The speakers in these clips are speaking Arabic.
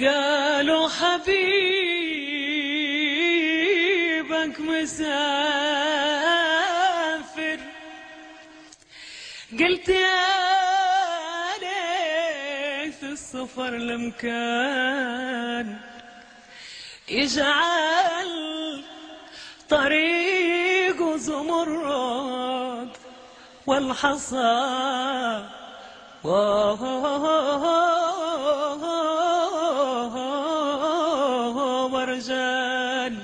قالوا حبيبك مسافر. قلت يا ليت السفر لمكان يجعل طريق زمرد والحصى. ورجال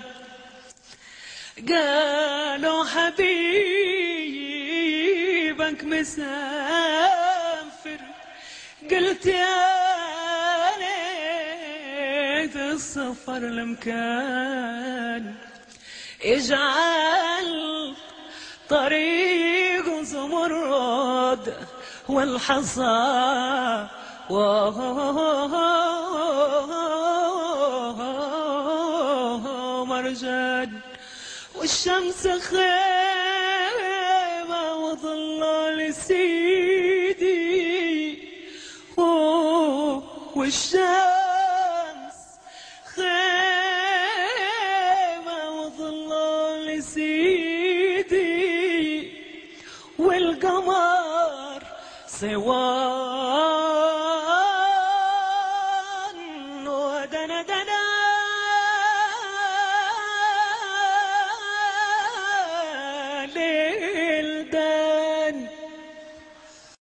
قالوا حبيبك مسافر. قلت يا ليت السفر لمكان. اجعل طريق زمرد والحصى. مرجان والشمس خيمة وظلال سيدي والشمس خيمة وظلال سيدي والقمر سوان